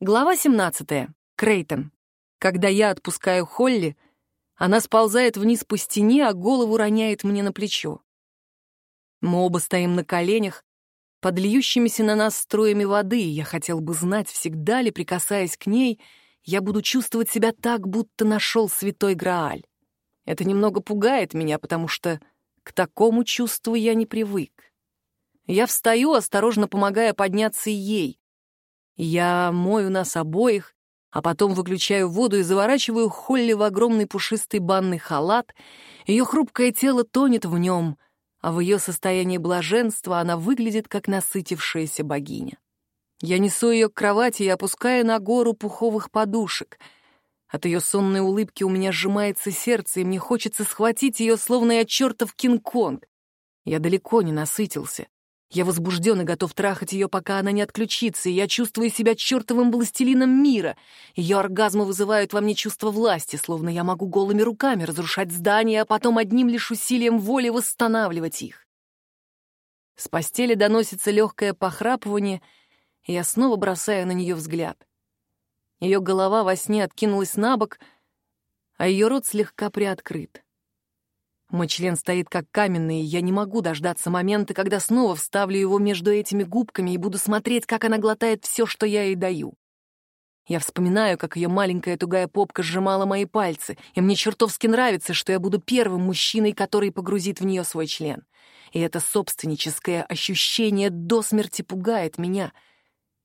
Глава 17. Крейтон. Когда я отпускаю Холли, она сползает вниз по стене, а голову роняет мне на плечо. Мы оба стоим на коленях, под на нас струями воды, и я хотел бы знать, всегда ли, прикасаясь к ней, я буду чувствовать себя так, будто нашел святой Грааль. Это немного пугает меня, потому что к такому чувству я не привык. Я встаю, осторожно помогая подняться ей. Я мою нас обоих, а потом выключаю воду и заворачиваю Холли в огромный пушистый банный халат. Ее хрупкое тело тонет в нем, а в ее состоянии блаженства она выглядит как насытившаяся богиня. Я несу ее к кровати и опускаю на гору пуховых подушек. От ее сонной улыбки у меня сжимается сердце, и мне хочется схватить ее, словно я чертов Кинг-Конг. Я далеко не насытился. Я возбужден и готов трахать ее, пока она не отключится, и я чувствую себя чертовым властелином мира. Ее оргазмы вызывают во мне чувство власти, словно я могу голыми руками разрушать здания, а потом одним лишь усилием воли восстанавливать их. С постели доносится легкое похрапывание, и я снова бросаю на нее взгляд. Ее голова во сне откинулась на бок, а ее рот слегка приоткрыт. Мой член стоит как каменный, и я не могу дождаться момента, когда снова вставлю его между этими губками и буду смотреть, как она глотает все, что я ей даю. Я вспоминаю, как ее маленькая тугая попка сжимала мои пальцы, и мне чертовски нравится, что я буду первым мужчиной, который погрузит в нее свой член. И это собственническое ощущение до смерти пугает меня.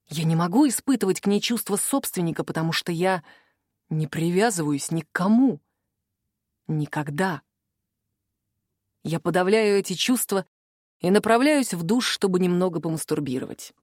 Я не могу испытывать к ней чувство собственника, потому что я не привязываюсь ни к кому. Никогда. Я подавляю эти чувства и направляюсь в душ, чтобы немного помастурбировать.